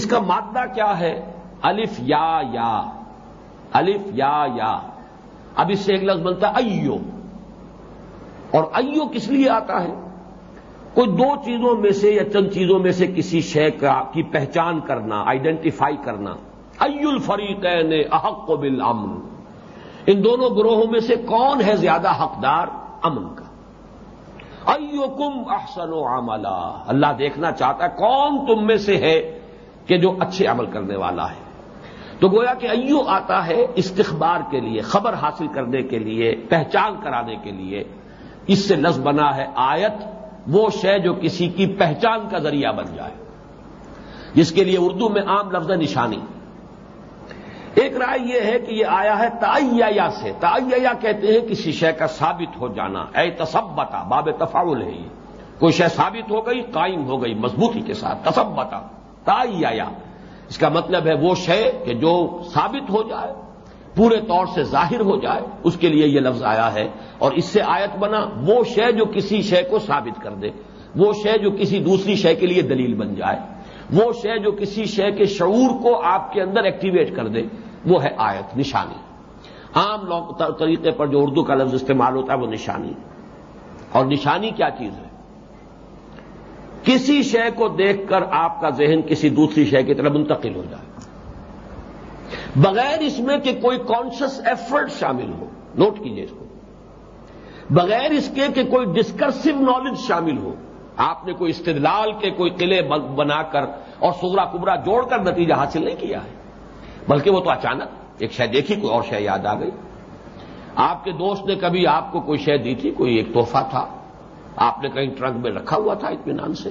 اس کا مادہ کیا ہے؟ الف یا یا۔ الف یا یا۔ اب اس سے ایک لفظ بنتا ہے ایو۔ اور ایو کس لیے آتا ہے؟ کوئی دو چیزوں میں سے یا چند چیزوں میں سے کسی شے کی پہچان کرنا آئیڈینٹیفائی کرنا۔ ای الفریقین احق و بالامن۔ ان دونوں گروہوں میں سے کون ہے زیادہ حقدار؟ امن کا۔ ایو کم احسن و عملہ اللہ دیکھنا چاہتا ہے کون تم میں سے ہے کہ جو اچھے عمل کرنے والا ہے۔ تو گویا کہ ایو آتا ہے استخبار کے لیے، خبر حاصل کرنے کے لیے، پہچان کرانے کے لیے۔ اس سے لفظ بنا ہے آیت، وہ شے جو کسی کی پہچان کا ذریعہ بن جائے۔ جس کے لیے اردو میں عام لفظ نشانی۔ ایک رائے یہ ہے کہ یہ آیا ہے تعیا سے۔ تعیا کہتے ہیں کسی شے کا ثابت ہو جانا۔ اے تصبتا باب تفاول ہے یہ۔ کوئی شے ثابت ہو گئی، قائم ہو گئی، مضبوطی کے ساتھ۔ تصبتا تعیا اس کا مطلب ہے وہ شے کہ جو ثابت ہو جائے، پورے طور سے ظاہر ہو جائے، اس کے لیے یہ لفظ آیا ہے۔ اور اس سے آیت بنا، وہ شے جو کسی شے کو ثابت کر دے۔ وہ شے جو کسی دوسری شے کے لیے دلیل بن جائے۔ وہ شے جو کسی شے کے شعور کو آپ کے اندر ایکٹیویٹ کر دے۔ وہ ہے آیت نشانی۔ عام طریقے پر جو اردو کا لفظ استعمال ہوتا ہے، وہ نشانی۔ اور نشانی کیا چیز ہے؟ کسی شے کو دیکھ کر آپ کا ذہن کسی دوسری شے کی طرف منتقل ہو جائے۔ بغیر اس میں کہ کوئی کانشس ایفرٹ شامل ہو نوٹ کیجیے اس کو۔ بغیر اس کے کہ کوئی ڈسکرسو نالج شامل ہو، آپ نے کوئی استدلال کے کوئی قلعے بنا کر اور سگرا کبرا جوڑ کر نتیجہ حاصل نہیں کیا ہے۔ بلکہ وہ تو اچانک ایک شے دیکھی، کوئی اور شے یاد آ گئی۔ آپ کے دوست نے کبھی آپ کو کوئی شے دی تھی؟ کوئی ایک تحفہ تھا؟ آپ نے کہیں ٹرنک میں رکھا ہوا تھا اطمینان سے؟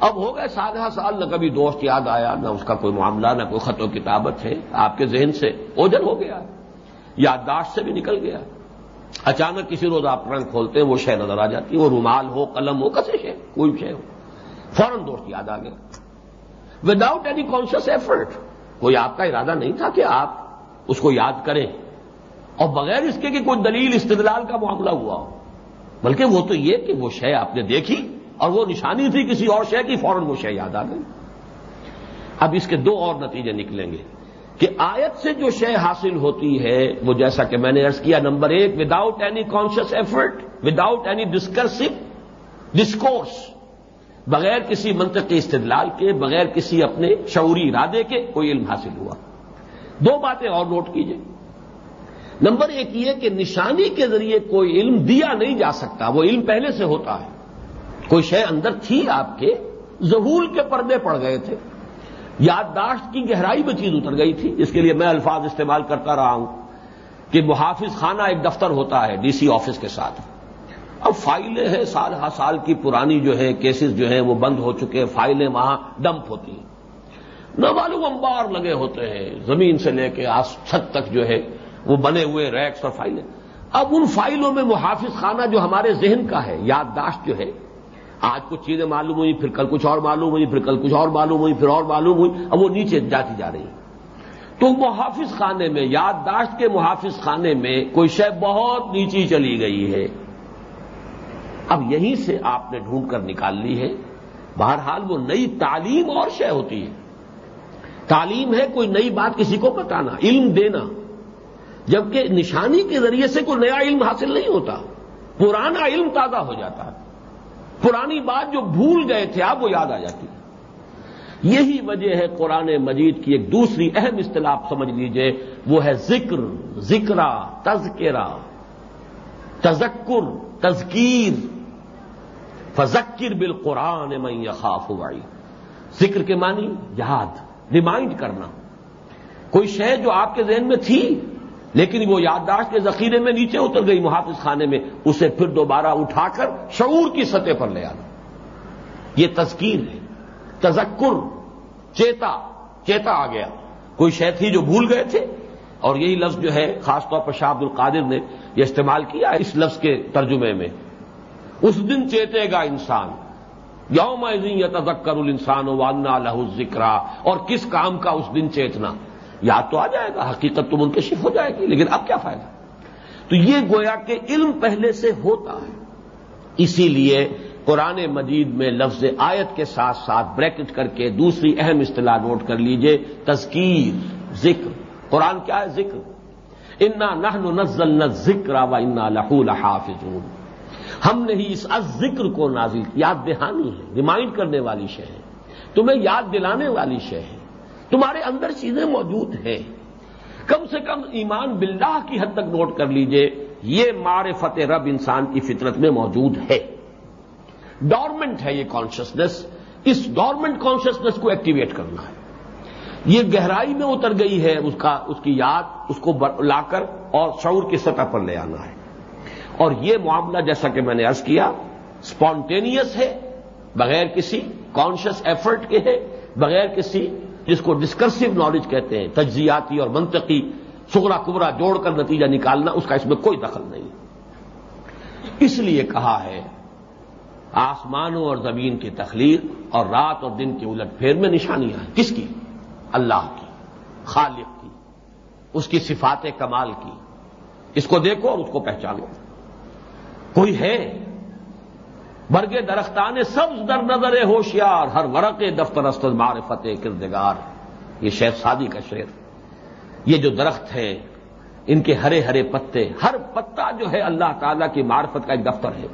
اب ہو گئے سادہ سال، نہ کبھی دوست یاد آیا، نہ اس کا کوئی معاملہ، نہ کوئی خط و کتابت ہے آپ کے ذہن سے۔ اوجل ہو گیا، یادداشت سے بھی نکل گیا۔ اچانک کسی روز آپ رنگ کھولتے ہیں، وہ شے نظر آ جاتی ہے، وہ رومال ہو، قلم ہو، کسے شے، کوئی شے ہو۔ فوراً دوست یاد آ گیا۔ وداؤٹ اینی کانشیس ایفرٹ کوئی آپ کا ارادہ نہیں تھا کہ آپ اس کو یاد کریں۔ اور بغیر اس کے کہ کوئی دلیل، استدلال کا معاملہ ہوا ہو۔ بلکہ وہ تو یہ کہ وہ شے آپ نے دیکھی اور وہ نشانی تھی کسی اور شے کی، فوراً وہ شے یاد آ گئی۔ اب اس کے دو اور نتیجے نکلیں گے کہ آیت سے جو شے حاصل ہوتی ہے، وہ جیسا کہ میں نے ارض کیا، نمبر ایک without any conscious effort without any discursive discourse بغیر کسی منطقی استدلال کے، بغیر کسی اپنے شعوری ارادے کے کوئی علم حاصل ہوا۔ دو باتیں اور نوٹ کیجیے نمبر ایک یہ کہ نشانی کے ذریعے کوئی علم دیا نہیں جا سکتا، وہ علم پہلے سے ہوتا ہے۔ کوئی شے اندر تھی آپ کے ظہول کے پردے پڑ گئے تھے۔ یادداشت کی گہرائی میں چیز اتر گئی تھی۔ اس کے لیے میں الفاظ استعمال کرتا رہا ہوں کہ محافظ خانہ ایک دفتر ہوتا ہے ڈی سی آفس کے ساتھ۔ اب فائلیں ہیں، سال ہر سال کی پرانی جو ہے کیسز جو ہیں، وہ بند ہو چکے ہیں، فائلیں وہاں ڈمپ ہوتی ہیں۔ نہ معلوم امبار لگے ہوتے ہیں، زمین سے لے کے آس چھت تک جو ہے۔ وہ بنے ہوئے ریکس اور فائلیں۔ اب ان فائلوں میں محافظ خانہ جو ہمارے ذہن کا ہے، یادداشت جو ہے، آج کچھ چیزیں معلوم ہوئی پھر کل کچھ اور معلوم ہوئی پھر کل کچھ اور معلوم ہوئی پھر اور معلوم ہوئی اب وہ نیچے جاتی جا رہی تو محافظ خانے میں، یادداشت کے محافظ خانے میں کوئی شے بہت نیچی چلی گئی ہے۔ اب یہیں سے آپ نے ڈھونڈ کر نکال لی ہے۔ بہرحال وہ نئی تعلیم اور شے ہوتی ہے۔ تعلیم ہے کوئی نئی بات کسی کو بتانا، علم دینا۔ جبکہ نشانی کے ذریعے سے کوئی نیا علم حاصل نہیں ہوتا۔ پرانا علم تازہ ہو جاتا ہے۔ پرانی بات جو بھول گئے تھے آپ وہ یاد آ جاتی یہی وجہ ہے قرآن مجید کی ایک دوسری اہم اصطلاح سمجھ لیجیے، وہ ہے ذکر، ذکرا تذکرہ تذکر، تذکیر۔ فذکر بال قرآن میں یخاف ہوئی ذکر کے معنی یاد، ریمائنڈ کرنا۔ کوئی شے جو آپ کے ذہن میں تھی لیکن وہ یادداشت کے ذخیرے میں نیچے اتر گئی محافظ خانے میں، اسے پھر دوبارہ اٹھا کر شعور کی سطح پر لے آنا۔ یہ تذکیر ہے، تذکر، چیتا چیتا آ گیا۔ کوئی شے تھی جو بھول گئے تھے؟ اور یہی لفظ جو ہے، خاص طور پر شاہ عبد القادر نے یہ استعمال کیا اس لفظ کے ترجمے میں۔ اس دن چیتے گا انسان۔ یوم یا تذکر الانسان وانا لہو ذکرا اور کس کام کا اس دن چیتنا؟ یاد تو آ جائے گا، حقیقت تو منکشف ہو جائے گی، لیکن اب کیا فائدہ؟ تو یہ گویا کہ علم پہلے سے ہوتا ہے۔ اسی لیے قرآن مجید میں لفظ آیت کے ساتھ ساتھ بریکٹ کر کے دوسری اہم اصطلاح نوٹ کر لیجیے، تذکیر، ذکر۔ قرآن کیا ہے؟ ذکر۔ انا نہ نزل نہ ذکر و انا لہو لحافظ ہم نے ہی اس ذکر کو نازل یاد دہانی ہے، ریمائنڈ کرنے والی شے ہے۔ تمہیں یاد دلانے والی شے ہے۔ تمہارے اندر چیزیں موجود ہیں۔ کم سے کم ایمان باللہ کی حد تک نوٹ کر لیجیے، یہ معرفت رب انسان کی فطرت میں موجود ہے۔ ڈورمنٹ ہے یہ کانشیسنیس اس ڈورمنٹ کانشیسنیس کو ایکٹیویٹ کرنا ہے۔ یہ گہرائی میں اتر گئی ہے، اس کا، اس کی یاد، اس کو لا کر اور شعور کی سطح پر لے آنا ہے۔ اور یہ معاملہ جیسا کہ میں نے ارض کیا اسپونٹینئس ہے، بغیر کسی کانشیس ایفرٹ کے ہے، بغیر کسی جس کو ڈسکرسو نالج کہتے ہیں، تجزیاتی اور منطقی سگرا کبرا جوڑ کر نتیجہ نکالنا، اس کا اس میں کوئی دخل نہیں۔ اس لیے کہا ہے، آسمانوں اور زمین کی تخلیق اور رات اور دن کی الٹ پھیر میں نشانیاں ہیں۔ کس کی؟ اللہ کی، خالق کی، اس کی صفات کمال کی۔ اس کو دیکھو اور اس کو پہچانو۔ کوئی ہے برگے درختان سبز در نظر ہوشیار، ہر ورق دفتر استد معرفت کردگار۔ یہ شیخ سادی کا شعر۔ یہ جو درخت ہے ان کے ہرے ہرے پتے، ہر پتا جو ہے اللہ تعالی کی معرفت کا ایک دفتر ہے۔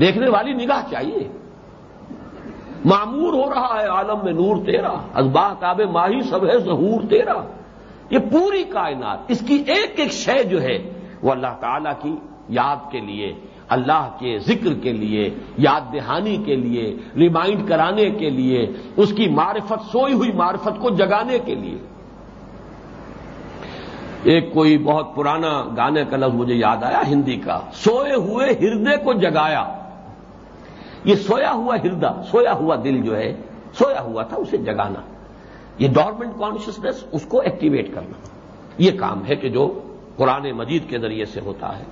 دیکھنے والی نگاہ چاہیے۔ معمور ہو رہا ہے عالم میں نور تیرا ازبا تاب ماہی سب ہے ظہور تیرا۔ یہ پوری کائنات، اس کی ایک ایک شے جو ہے، وہ اللہ تعالی کی یاد کے لیے اللہ کے ذکر کے لیے، یاد دہانی کے لیے، ریمائنڈ کرانے کے لیے، اس کی معرفت، سوئی ہوئی معرفت کو جگانے کے لیے۔ ایک کوئی بہت پرانا گانے کا لفظ مجھے یاد آیا، ہندی کا۔ سوئے ہوئے ہردے کو جگایا۔ یہ سویا ہوا ہردا، سویا ہوا دل جو ہے، سویا ہوا تھا، اسے جگانا۔ یہ ڈورمنٹ کانشیسنیس اس کو ایکٹیویٹ کرنا۔ یہ کام ہے کہ جو قرآن مجید کے ذریعے سے ہوتا ہے۔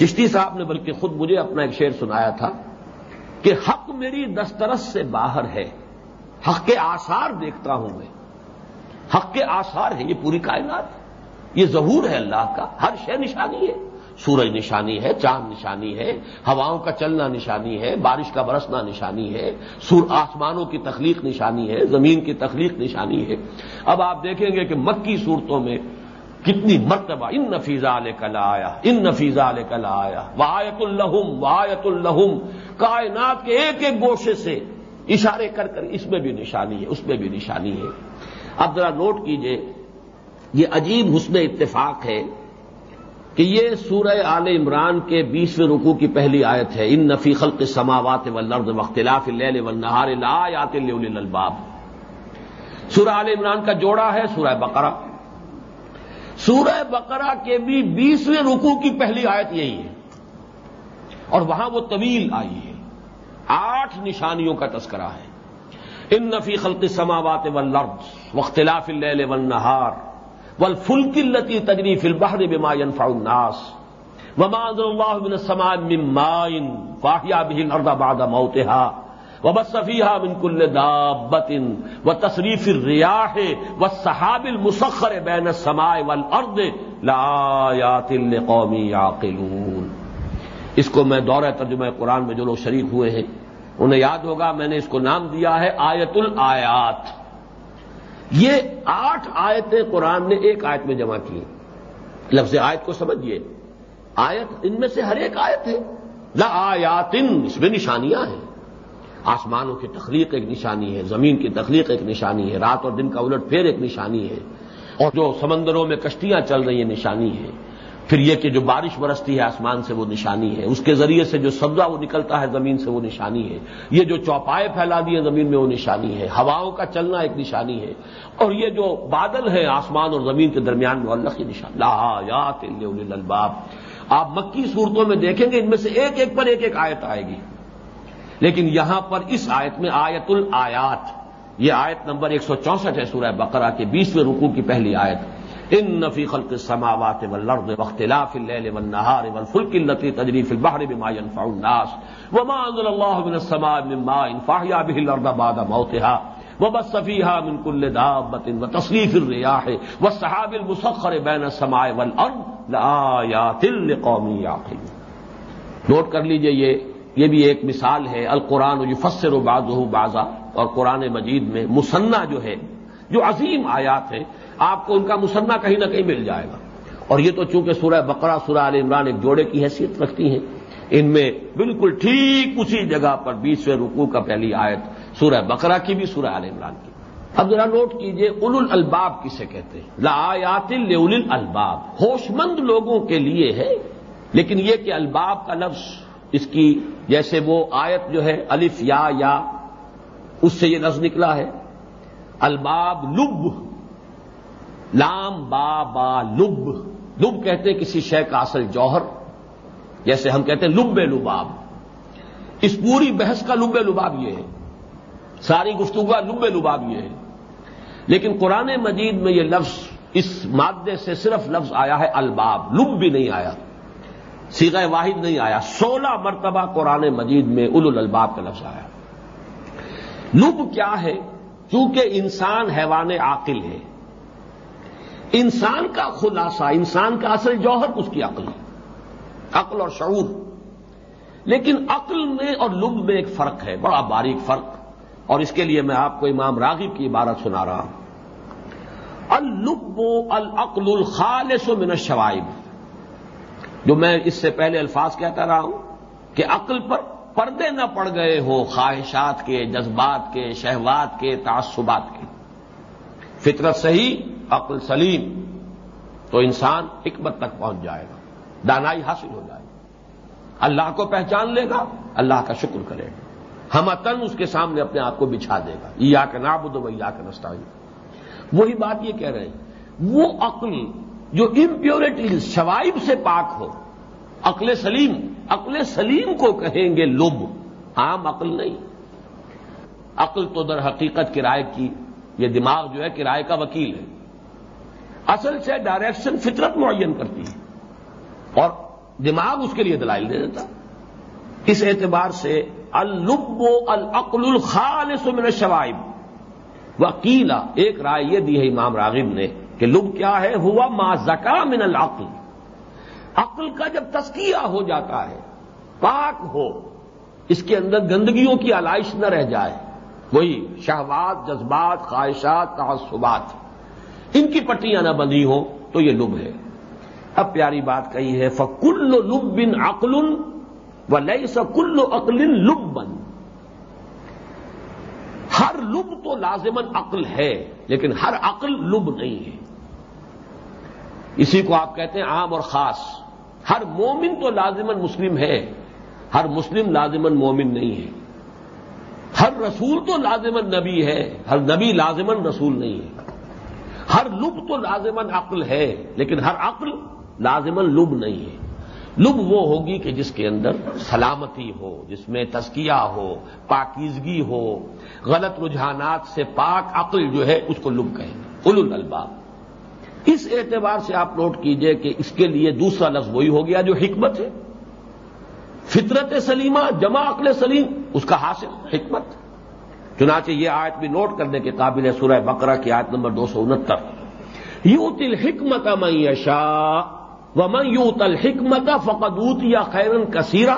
چشتی صاحب نے بلکہ خود مجھے اپنا ایک شعر سنایا تھا کہ حق میری دسترس سے باہر ہے، حق کے آثار دیکھتا ہوں میں۔ حق کے آثار ہے یہ پوری کائنات۔ یہ ظہور ہے اللہ کا، ہر شے نشانی ہے۔ سورج نشانی ہے، چاند نشانی ہے، ہواؤں کا چلنا نشانی ہے، بارش کا برسنا نشانی ہے، سور آسمانوں کی تخلیق نشانی ہے، زمین کی تخلیق نشانی ہے۔ اب آپ دیکھیں گے کہ مکی صورتوں میں کتنی مرتبہ ان نفیزہ لے کلا آیا ان نفیزہ لے کلا آیا وایت الحم وایت الحم کائنات کے ایک ایک گوشے سے اشارے کر کر اس میں بھی نشانی ہے، اس میں بھی نشانی ہے۔ اب ذرا نوٹ کیجیے، یہ عجیب حسن اتفاق ہے کہ یہ سورہ آل عمران کے بیسویں رکوع کی پہلی آیت ہے، ان نفی خلق سماوات والارض واختلاف اللیل والنہار لا آیات للباب سورہ آل عمران کا جوڑا ہے، سورہ بقرہ۔ سورہ بقرہ کے بھی بیسویں رکو کی پہلی آیت یہی ہے۔ اور وہاں وہ طویل آئی ہے۔ آٹھ نشانیوں کا تذکرہ ہے۔ ان نفی خلق سماوات والارض واختلاف اللیل والنہار والفلک التي تجري في البحر بما ينفع الناس وما انزل الله من السماء من ماء فاحيا به الارض بعد موتها وبصفیہ من کل دابت و تصریف الریاح و صحاب المسخر بین السماء والارض لآیات لقوم یعقلون اس کو میں دورہ ترجمہ قرآن میں جو لوگ شریک ہوئے ہیں، انہیں یاد ہوگا، میں نے اس کو نام دیا ہے آیت الآیات. یہ آٹھ آیتیں قرآن نے ایک آیت میں جمع کی لفظ آیت کو سمجھیے آیت ان میں سے ہر ایک آیت ہے۔ لا آیاتن، اس میں نشانیاں ہیں۔ آسمانوں کی تخلیق ایک نشانی ہے، زمین کی تخلیق ایک نشانی ہے، رات اور دن کا الٹ پھیر ایک نشانی ہے۔ اور جو سمندروں میں کشتیاں چل رہی ہیں، نشانی ہے پھر یہ کہ جو بارش برستی ہے آسمان سے وہ نشانی ہے۔ اس کے ذریعے سے جو سبزہ وہ نکلتا ہے زمین سے وہ نشانی ہے۔ یہ جو چوپائے پھیلا دی ہیں زمین میں وہ نشانی ہے۔ ہواؤں کا چلنا ایک نشانی ہے۔ اور یہ جو بادل ہیں آسمان اور زمین کے درمیان میں اللہ کی نشان۔ لا الباب آپ مکی صورتوں میں دیکھیں گے ان میں سے ایک ایک پر ایک ایک آیت آئے گی۔ لیکن یہاں پر اس آیت میں آیت الآیات یہ آیت نمبر ایک سو چونسٹھ ہے سورہ بقرہ کے بیسویں رکوع کی پہلی آیت۔ ان نفی خلق السماوات والارض واختلاف الليل والنهار والفلك التي تجري في البحر بما ينفع الناس وما انزل الله من السماء من ماء فاحيا به الارض بعد موتها وبث فيها من كل دابة وتصريف الرياح والسحاب المسخر بين السماء والارض لآيات لقوم يعقلون۔ نوٹ کر لیجیے یہ یہ بھی ایک مثال ہے، القرآن یفسر و باز بازا اور قرآن مجید میں مسنہ جو ہے، جو عظیم آیات ہے آپ کو ان کا مسنہ کہیں نہ کہیں مل جائے گا۔ اور یہ تو چونکہ سورہ بقرہ، سورہ عال عمران ایک جوڑے کی حیثیت رکھتی ہیں، ان میں بالکل ٹھیک اسی جگہ پر بیسویں رکوع کا پہلی آیت سورہ بقرہ کی بھی، سورہ عال عمران کی۔ اب ذرا نوٹ کیجیے اول الباب کسے کہتے ہیں؟ لا آیات الباب۔ ہوش مند لوگوں کے لیے ہے، لیکن یہ کہ الباب کا لفظ اس کی جیسے وہ آیت جو ہے الف یا یا، اس سے یہ لفظ نکلا ہے۔ الباب لب، لام با با لب۔ لب کہتے ہیں کسی شے کا اصل جوہر، جیسے ہم کہتے ہیں لب لباب۔ اس پوری بحث کا لب لباب یہ ہے۔ ساری گفتگو لب لباب یہ ہے۔ لیکن قرآن مجید میں یہ لفظ اس مادے سے صرف لفظ آیا ہے الباب، لب بھی نہیں آیا۔ سیغ واحد نہیں آیا، سولہ مرتبہ قرآن مجید میں ال الباب کا لفظ آیا۔ لب کیا ہے؟ چونکہ انسان حیوان عاقل ہے۔ انسان کا خلاصہ، انسان کا اصل جوہر اس کی عقل ہے۔ عقل اور شعور۔ لیکن عقل میں اور لب میں ایک فرق ہے، بڑا باریک فرق۔ اور اس کے لیے میں آپ کو امام راغب کی عبارت سنا رہا ہوں۔ الب العقل الخالص من الشوائب۔ جو میں اس سے پہلے الفاظ کہتا رہا ہوں کہ عقل پر پردے نہ پڑ گئے ہو خواہشات کے، جذبات کے، شہوات کے، تعصبات کے۔ فطرت صحیح، عقل سلیم، تو انسان حکمت تک پہنچ جائے گا، دانائی حاصل ہو جائے گی اللہ کو پہچان لے گا، اللہ کا شکر کرے گا۔ ہم تن اس کے سامنے اپنے آپ کو بچھا دے گا۔ یا کا نابود یا کا نستا وہی بات یہ کہہ رہے ہیں۔ وہ عقل جو امپیورٹی شوائب سے پاک ہو۔ عقل سلیم عقل سلیم کو کہیں گے لب۔ عام عقل نہیں۔ عقل تو در حقیقت کرائے کی، یہ دماغ جو ہے کرائے کا وکیل ہے۔ اصل سے ڈائریکشن فطرت معین کرتی ہے۔ اور دماغ اس کے لیے دلائل دے دیتا۔ اس اعتبار سے الب العقل الخالص من الشوائب۔ وکیلا، ایک رائے یہ دی ہے امام راغب نے۔ کہ لب کیا ہے؟ ہوا ما زکا من العقل۔ عقل کا جب تسکیہ ہو جاتا ہے، پاک ہو، اس کے اندر گندگیوں کی علائش نہ رہ جائے۔ وہی شہوات، جذبات، خواہشات، تعصبات۔ ان کی پٹیاں نہ بندھی ہوں تو یہ لب ہے۔ اب پیاری بات کہی ہے، فکل لب بن عقل و لئی سکل عقل لب بن ہر لب تو لازمن عقل ہے، لیکن ہر عقل لب نہیں ہے۔ اسی کو آپ کہتے ہیں عام اور خاص۔ ہر مومن تو لازمن مسلم ہے، ہر مسلم لازمن مومن نہیں ہے۔ ہر رسول تو لازمن نبی ہے، ہر نبی لازمن رسول نہیں ہے۔ ہر لب تو لازمن عقل ہے، لیکن ہر عقل لازمن لب نہیں ہے۔ لب وہ ہوگی کہ جس کے اندر سلامتی ہو، جس میں تزکیہ ہو، پاکیزگی ہو۔ غلط رجحانات سے پاک عقل جو ہے، اس کو لب کہیں۔ گے الباب اس اعتبار سے آپ نوٹ کیجیے کہ اس کے لیے دوسرا لفظ وہی ہو گیا جو حکمت ہے۔ فطرت سلیمہ، جمع عقل سلیم، اس کا حاصل حکمت۔ چنانچہ یہ آیت بھی نوٹ کرنے کے قابل ہے سورہ بقرہ کی آیت نمبر دو سو انہتر۔ یو تل حکمت میشا وما یو تل حکمت فقدوت یا خیرن کثیرہ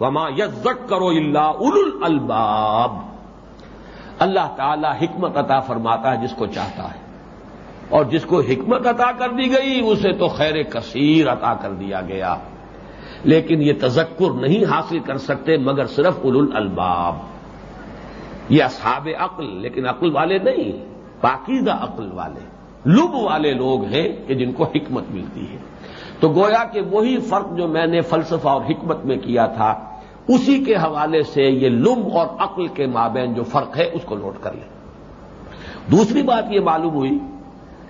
وما یزک کرو اللہ ال الباب اللہ تعالی حکمت عطا فرماتا ہے جس کو چاہتا ہے۔ اور جس کو حکمت عطا کر دی گئی، اسے تو خیر کثیر عطا کر دیا گیا۔ لیکن یہ تذکر نہیں حاصل کر سکتے مگر صرف ال الباب یہ اصحاب عقل، لیکن عقل والے نہیں، پاکیزہ عقل والے، لب والے لوگ ہیں کہ جن کو حکمت ملتی ہے۔ تو گویا کہ وہی فرق جو میں نے فلسفہ اور حکمت میں کیا تھا، اسی کے حوالے سے یہ لب اور عقل کے مابین جو فرق ہے، اس کو نوٹ کر لیں۔ دوسری بات یہ معلوم ہوئی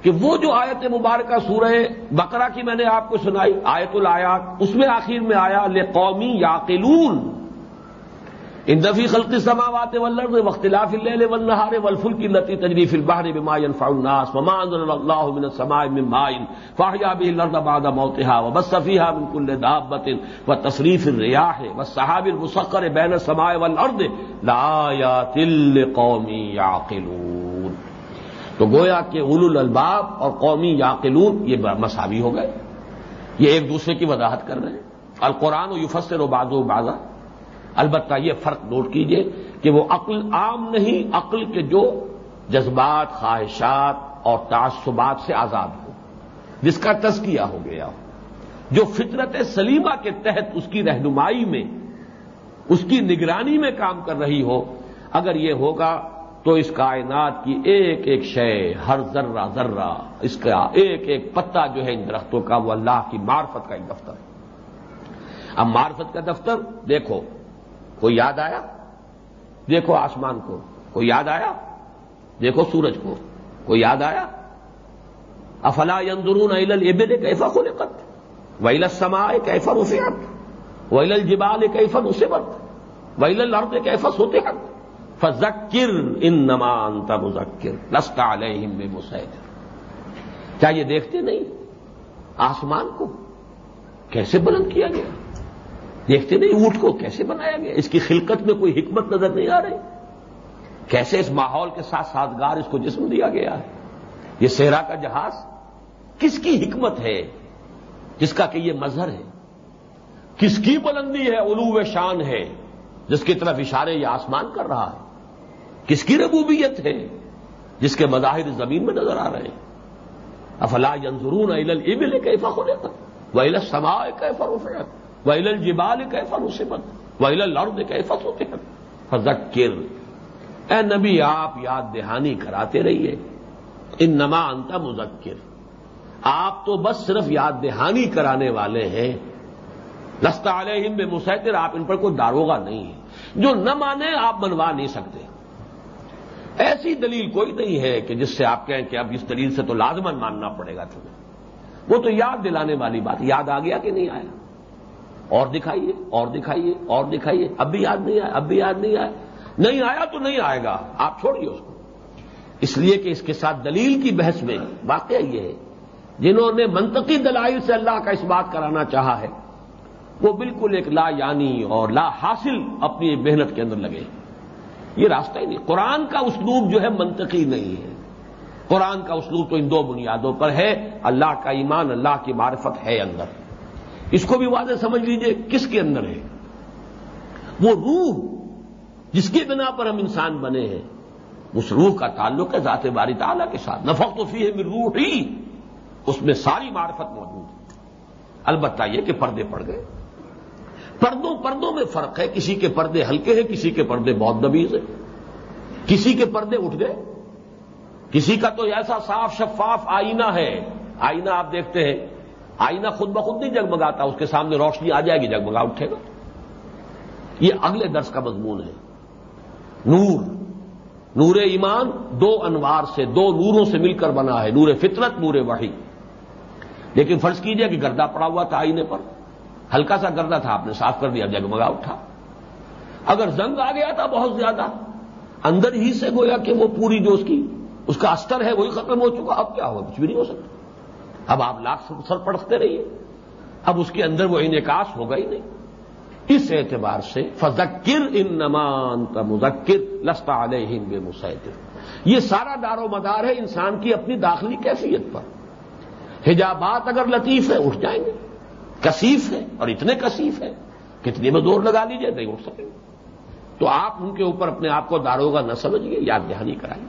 کہ وہ جو آیت مبارکہ سورہ بقرہ کی میں نے آپ کو سنائی، آیت الایات اس میں آخر میں آیا لے قومی یا ان دفی خلق السماوات والارض واختلاف الليل والنهار والفلك التي تجري في البحر بما ينفع الناس وما انزل الله من السماء من ماء فاحيا به الارض بعد موتها وبث فيها من كل دابة وتصريف الرياح والسحاب المسخر بين السماء والارض لآيات لقوم يعقلون۔ تو گویا کہ اولو الالباب اور قومی یاقلون یہ مساوی ہو گئے۔ یہ ایک دوسرے کی وضاحت کر رہے ہیں۔ القرآن و یفسر و بازو بازا البتہ یہ فرق نوٹ کیجیے کہ وہ عقل عام نہیں، عقل کے جو جذبات، خواہشات اور تعصبات سے آزاد ہو۔ جس کا تزکیہ ہو گیا ہو۔ جو فطرت سلیمہ کے تحت اس کی رہنمائی میں، اس کی نگرانی میں کام کر رہی ہو، اگر یہ ہوگا تو اس کائنات کی ایک ایک شے، ہر ذرہ ذرہ، اس کا ایک ایک پتا جو ہے ان درختوں کا، وہ اللہ کی معرفت کا ایک دفتر ہے۔ اب معرفت کا دفتر، دیکھو، کوئی یاد آیا؟ دیکھو آسمان کو۔ کوئی یاد آیا؟ دیکھو سورج کو۔ کوئی یاد آیا؟ افلا ينظرون الى الابل كيف خلقت؟ والى السماء كيف رفعت؟ والى الجبال كيف نصبت؟ والى الارض كيف سطحت فذكر انما انت مذكر لست عليهم بمسيطر کیا یہ دیکھتے نہیں؟ آسمان کو کیسے بلند کیا گیا؟ دیکھتے نہیں؟ اونٹ کو کیسے بنایا گیا؟ اس کی خلقت میں کوئی حکمت نظر نہیں آ رہی۔ کیسے اس ماحول کے ساتھ سازگار اس کو جسم دیا گیا ہے؟ یہ صحرا کا جہاز کس کی حکمت ہے؟ جس کا کہ یہ مظہر ہے۔ کس کی بلندی ہے؟ علو شان ہے۔ جس کی طرف اشارے یہ آسمان کر رہا ہے۔ کس کی ربوبیت ہے جس کے مظاہر زمین میں نظر آ رہے ہیں؟ افلا ینظرون الا الابل کیفا خلقت والا السماء کیفا رفعت والا الجبال کیفا نصبت والا الارض کیفا سطحت؟ فذکر، اے نبی آپ یاد دہانی کراتے رہیے ان نما انتا مذکر۔ آپ تو بس صرف یاد دہانی کرانے والے ہیں۔ لستا علیہم بے مسیطر آپ ان پر کوئی داروگا نہیں ہے۔ جو نہ مانے، آپ بنوا نہیں سکتے۔ ایسی دلیل کوئی نہیں ہے کہ جس سے آپ کہیں کہ اب اس دلیل سے تو لازمن ماننا پڑے گا تمہیں۔ وہ تو یاد دلانے والی بات یاد آ گیا کہ نہیں آیا؟ اور دکھائیے اور دکھائیے اور دکھائیے۔ اب بھی یاد نہیں آیا، اب بھی یاد نہیں آیا۔ نہیں آیا تو نہیں آئے گا۔ آپ چھوڑیے اس کو۔ اس لیے کہ اس کے ساتھ دلیل کی بحث میں واقعہ یہ ہے۔ جنہوں نے منطقی دلائل سے اللہ کا اس بات کرانا چاہا ہے، وہ بالکل ایک لا یعنی اور لا حاصل اپنی محنت کے اندر لگے۔ یہ راستہ ہی نہیں۔ قرآن کا اسلوب جو ہے منطقی نہیں ہے۔ قرآن کا اسلوب تو ان دو بنیادوں پر ہے۔ اللہ کا ایمان اللہ کی معرفت ہے اندر۔ اس کو بھی واضح سمجھ لیجیے کس کے اندر ہے۔ وہ روح جس کی بنا پر ہم انسان بنے ہیں۔ اس روح کا تعلق ہے ذات باری تعالیٰ کے ساتھ۔ نفق تو فی ہے روح ہی اس میں ساری معرفت موجود ہے۔ البتہ یہ کہ پردے پڑ گئے۔ پردوں پردوں میں فرق ہے، کسی کے پردے ہلکے ہیں، کسی کے پردے بہت دبیز ہیں۔ کسی کے پردے اٹھ گئے۔ کسی کا تو ایسا صاف شفاف آئینہ ہے۔ آئینہ آپ دیکھتے ہیں، آئینہ خود بخود نہیں جگمگاتا، اس کے سامنے روشنی آ جائے گی، جگمگا اٹھے گا۔ یہ اگلے درس کا مضمون ہے۔ نور۔ نور ایمان دو انوار سے، دو نوروں سے مل کر بنا ہے۔ نور فطرت، نور وحی۔ لیکن فرض کیجیے کہ گردہ پڑا ہوا تھا آئینے پر۔ ہلکا سا گردہ تھا، آپ نے صاف کر دیا جگمگا اٹھا۔ اگر زنگ آ گیا تھا بہت زیادہ، اندر ہی سے گویا کہ وہ پوری جو اس کی، اس کا استر ہے، وہی ختم ہو چکا۔ اب کیا ہوا؟ کچھ بھی نہیں ہو سکتا۔ اب آپ لاکھ سر پڑھتے رہیے۔ اب اس کے اندر وہ انعکاس ہوگا ہی نہیں۔ اس اعتبار سے فذکر ان نمان کا مذکر لستا علیہم بے مسیطر یہ سارا دار و مدار ہے انسان کی اپنی داخلی کیفیت پر۔ حجابات اگر لطیف ہے اٹھ جائیں گے۔ کثیف ہے اور اتنے کثیف ہے کتنے میں زور لگا لیجیے نہیں اٹھ سکیں تو آپ ان کے اوپر اپنے آپ کو داروگا نہ سمجھیے یاد دہانی کرائیے۔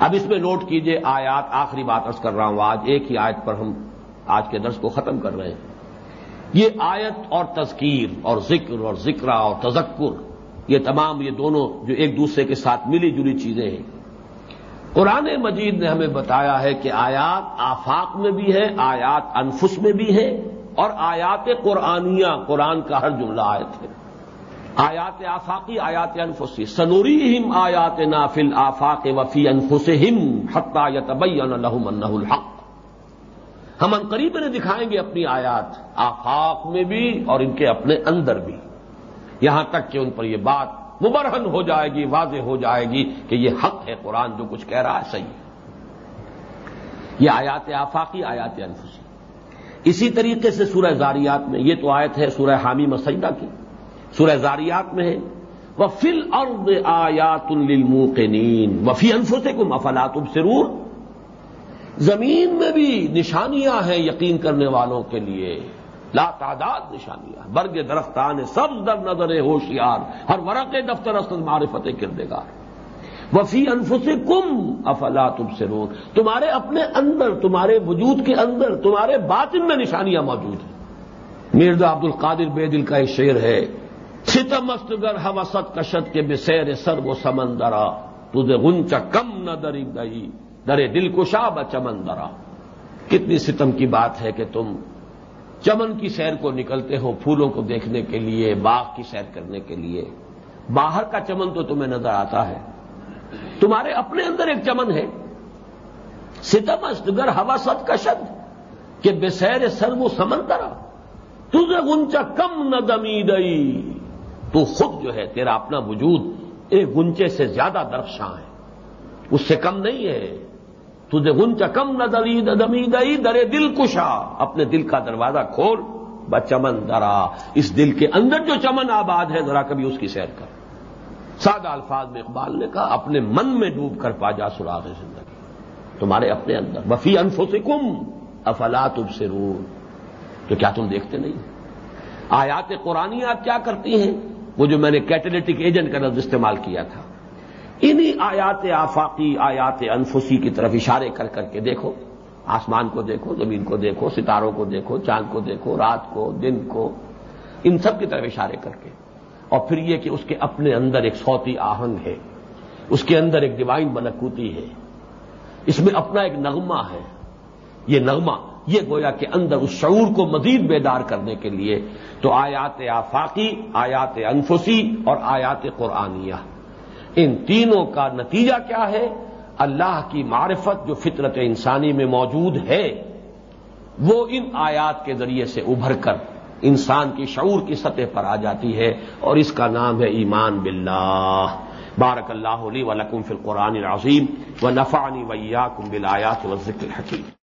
اب اس میں نوٹ کیجیے، آیات، آخری بات ارض کر رہا ہوں، آج ایک ہی آیت پر ہم آج کے درس کو ختم کر رہے ہیں۔ یہ آیت اور تذکیر اور ذکر اور ذکر اور تذکر، یہ تمام، یہ دونوں جو ایک دوسرے کے ساتھ ملی جلی چیزیں ہیں۔ قرآن مجید نے ہمیں بتایا ہے کہ آیات آفاق میں بھی ہے آیات انفس میں بھی ہے اور آیات قرآنیہ، قرآن کا ہر جملہ آیت ہے۔ آیات آفاقی، آیات انفسی۔ سنوری ہم آیات نافل آفاق وفی انفس ہم حتہ الحم الحق۔ ہم ان قریب انہیں دکھائیں گے اپنی آیات آفاق میں بھی اور ان کے اپنے اندر بھی۔ یہاں تک کہ ان پر یہ بات مبرہن ہو جائے گی، واضح ہو جائے گی کہ یہ حق ہے قرآن جو کچھ کہہ رہا ہے، صحیح یہ آیات آفاقی، آیات انفسی۔ اسی طریقے سے سورہ زاریات میں، یہ تو آیت ہے سورہ حامی مسجدہ کی۔ سورہ زاریات میں ہے وہ فل اور آیات الموقنین وفی انفسے کو مفلات سرور زمین میں بھی نشانیاں ہیں یقین کرنے والوں کے لیے۔ لا تعداد نشانیاں برگ درختان سب در نظر ہوشیار، ہر ورق دفتر اصل معرفت کردگار۔ وفی انفس کم افلا تم سے رو تمہارے اپنے اندر، تمہارے وجود کے اندر، تمہارے باطن میں نشانیاں موجود ہیں۔ مرزا عبد القادر بے دل کا ایک شعر ہے ستمست گر حوست کشت کے بسیر سر و سمندرا تجھے گنچا کم نہ دری گئی، درے دل کو شاب چمندرا کتنی ستم کی بات ہے کہ تم چمن کی سیر کو نکلتے ہو پھولوں کو دیکھنے کے لیے، باغ کی سیر کرنے کے لیے۔ باہر کا چمن تو تمہیں نظر آتا ہے۔ تمہارے اپنے اندر ایک چمن ہے۔ ستم استگر ہوا ست کا شد کہ بے سیر سر وہ سمندرا تجھے گنچا کم نہ دمی دئی تو خود جو ہے، تیرا اپنا وجود ایک گنچے سے زیادہ درخشاں ہے۔ اس سے کم نہیں ہے۔ تجھے گنچا کم نہ دلی دمی دئی، درے دل کشا۔ اپنے دل کا دروازہ کھول۔ بچمن درا۔ اس دل کے اندر جو چمن آباد ہے، ذرا کبھی اس کی سیر کر۔ سادہ الفاظ میں اقبال نے کہا، اپنے من میں ڈوب کر پا جا سراغ زندگی۔ تمہارے اپنے اندر۔ وفی انفو سے کم افلا تم سے تو کیا تم دیکھتے نہیں؟ آیات قرآن آپ کیا کرتی ہیں؟ وہ جو میں نے کیٹلیٹک ایجنٹ کا لفظ استعمال کیا تھا۔ انہی آیات آفاقی، آیات انفسی کی طرف اشارے کر کر کے دیکھو۔ آسمان کو دیکھو، زمین کو دیکھو، ستاروں کو دیکھو، چاند کو دیکھو، رات کو، دن کو، ان سب کی طرف اشارے کر کے۔ اور پھر یہ کہ اس کے اپنے اندر ایک سوتی آہنگ ہے، اس کے اندر ایک ڈیوائن ملکوتی ہے۔ اس میں اپنا ایک نغمہ ہے۔ یہ نغمہ، یہ گویا کہ اندر اس شعور کو مزید بیدار کرنے کے لیے تو آیات آفاقی، آیات انفسی اور آیات قرآنیہ۔ ان تینوں کا نتیجہ کیا ہے؟ اللہ کی معرفت جو فطرت انسانی میں موجود ہے، وہ ان آیات کے ذریعے سے ابھر کر انسان کی شعور کی سطح پر آ جاتی ہے اور اس کا نام ہے ایمان باللہ۔ بارک اللہ علی و لکم فی القرآن العظیم و نفانی ویا کم بلایات و ذکر حکیم